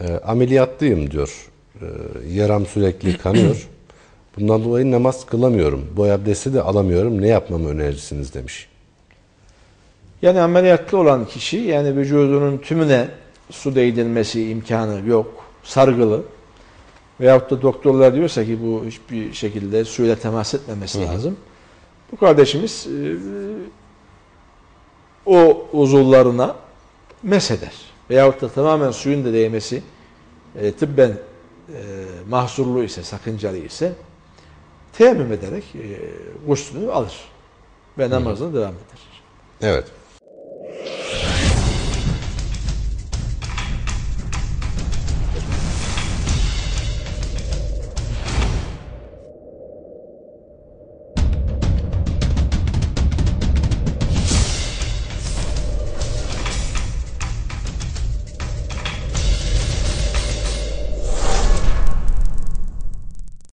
E, ameliyatlıyım diyor. E, yaram sürekli kanıyor. Bundan dolayı namaz kılamıyorum. Bu abdesti de alamıyorum. Ne yapmamı önerirsiniz demiş. Yani ameliyatlı olan kişi yani vücudunun tümüne su değdirmesi imkanı yok. Sargılı. Veyahut da doktorlar diyorsa ki bu hiçbir şekilde suyla temas etmemesi hı. lazım. Bu kardeşimiz e, o uzuvlarına mesheder. Veyahut da tamamen suyun da değmesi e, tıbben e, mahzurlu ise, sakıncalı ise teyemmüm ederek e, guslünü alır ve namazına devam eder. Evet.